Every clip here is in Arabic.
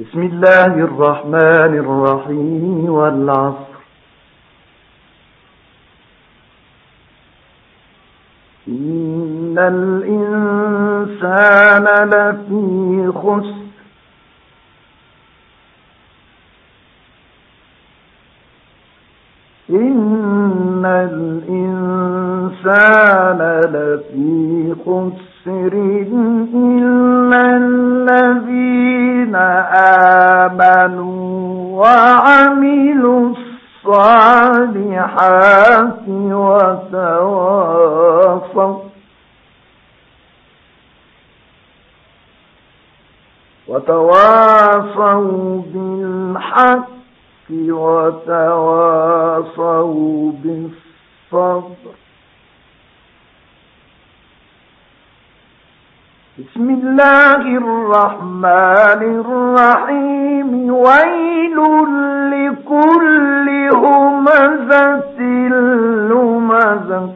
بسم الله الرحمن الرحيم والعصر. إن الإنسان لفي خسر. إن الإنسان لفي خسر إلا الصالحات وتواصوا وتواصوا بالحق وتواصوا بالصبر. بسم الله الرحمن الرحيم. ويل لكل همزة لمزة.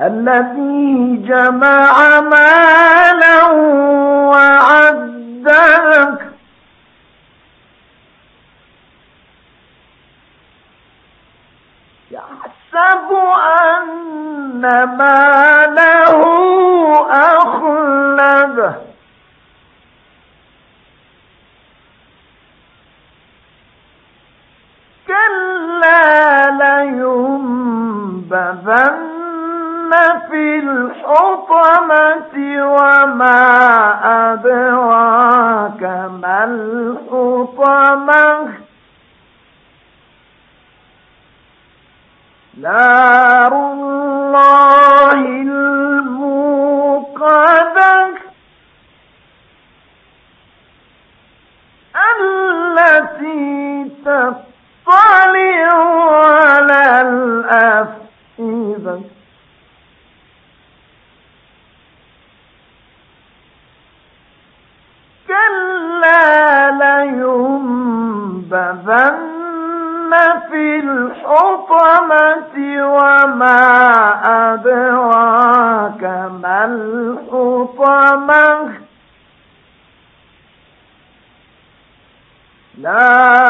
الذي جمع مالا لينبذن في الحطمة وما أدراك ما الحطمة. نار الله الموقدة التي الحطمة نار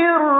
الرحمن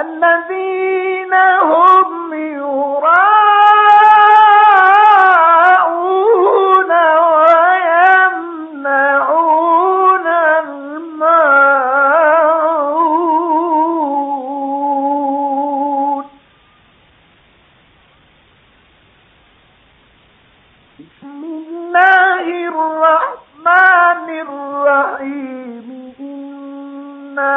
الذين هم يراءون ويمنعون الماعون بسم الله الرحمن الرحيم. إنا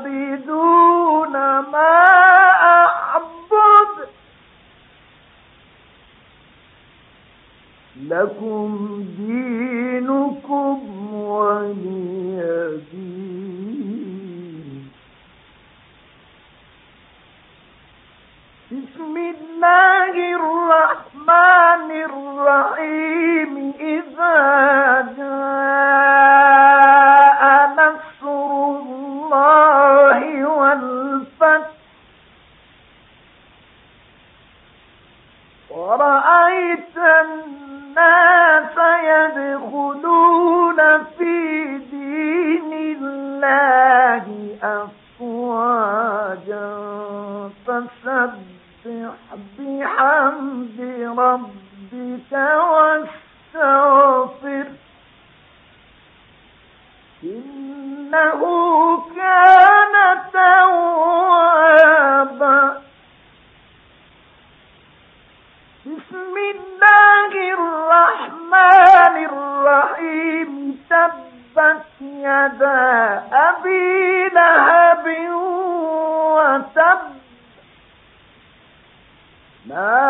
عابدون ما أعبد. لكم دينكم ولي دين. بسم الله الرحمن الرحيم. إذا بحمد ربك واستغفر. إنه كان توابا. بسم الله الرحمن الرحيم. تبت يدا أبي لهب وتب. ما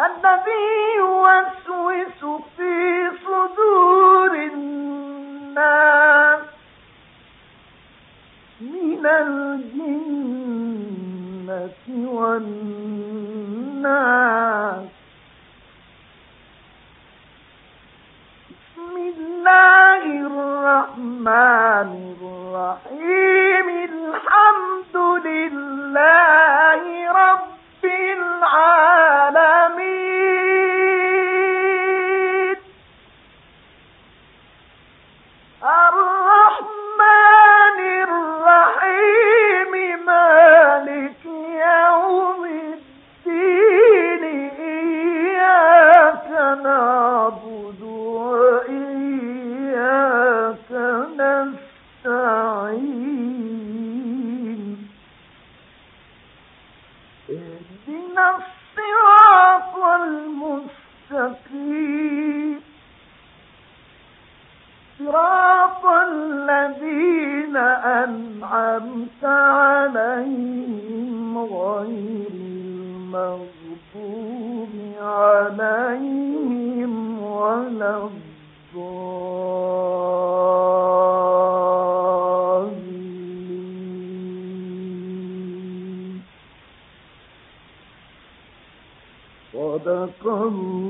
الذي ولا الضالين. صدق الله.